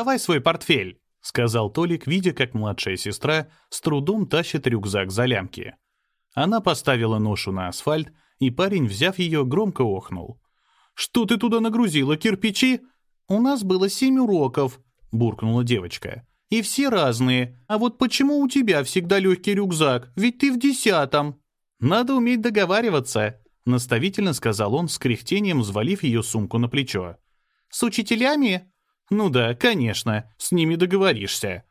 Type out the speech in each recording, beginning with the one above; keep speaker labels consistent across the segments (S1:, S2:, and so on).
S1: давай свой портфель», — сказал Толик, видя, как младшая сестра с трудом тащит рюкзак за лямки. Она поставила ношу на асфальт, и парень, взяв ее, громко охнул. «Что ты туда нагрузила, кирпичи?» «У нас было семь уроков», — буркнула девочка. «И все разные. А вот почему у тебя всегда легкий рюкзак? Ведь ты в десятом». «Надо уметь договариваться», — наставительно сказал он, с кряхтением взвалив ее сумку на плечо. «С учителями?» «Ну да, конечно, с ними договоришься».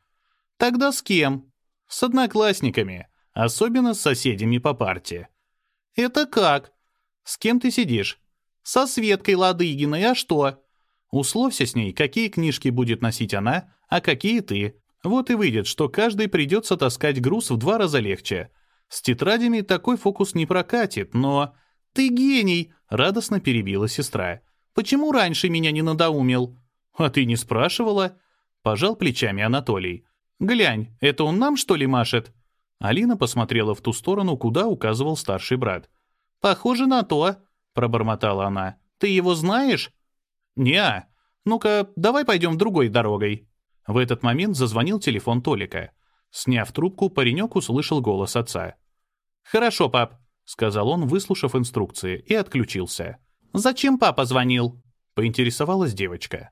S1: «Тогда с кем?» «С одноклассниками, особенно с соседями по парте». «Это как?» «С кем ты сидишь?» «Со Светкой Ладыгиной, а что?» Условься с ней, какие книжки будет носить она, а какие ты. Вот и выйдет, что каждый придется таскать груз в два раза легче. С тетрадями такой фокус не прокатит, но... «Ты гений!» — радостно перебила сестра. «Почему раньше меня не надоумил?» «А ты не спрашивала?» — пожал плечами Анатолий. «Глянь, это он нам, что ли, машет?» Алина посмотрела в ту сторону, куда указывал старший брат. «Похоже на то», — пробормотала она. «Ты его знаешь?» «Не-а. Ну-ка, давай пойдем другой дорогой». В этот момент зазвонил телефон Толика. Сняв трубку, паренек услышал голос отца. «Хорошо, пап», — сказал он, выслушав инструкции, и отключился. «Зачем папа звонил?» — поинтересовалась девочка.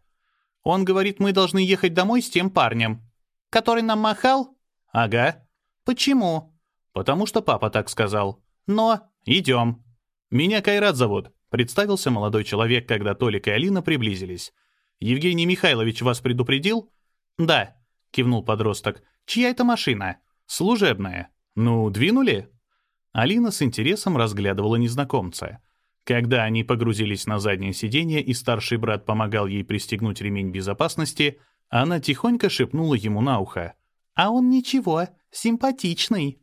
S1: «Он говорит, мы должны ехать домой с тем парнем». «Который нам махал?» «Ага». «Почему?» «Потому что папа так сказал». «Но...» «Идем». «Меня Кайрат зовут. Представился молодой человек, когда Толик и Алина приблизились. «Евгений Михайлович вас предупредил?» «Да», — кивнул подросток. «Чья это машина?» «Служебная». «Ну, двинули?» Алина с интересом разглядывала незнакомца. Когда они погрузились на заднее сиденье и старший брат помогал ей пристегнуть ремень безопасности, она тихонько шепнула ему на ухо. «А он ничего, симпатичный».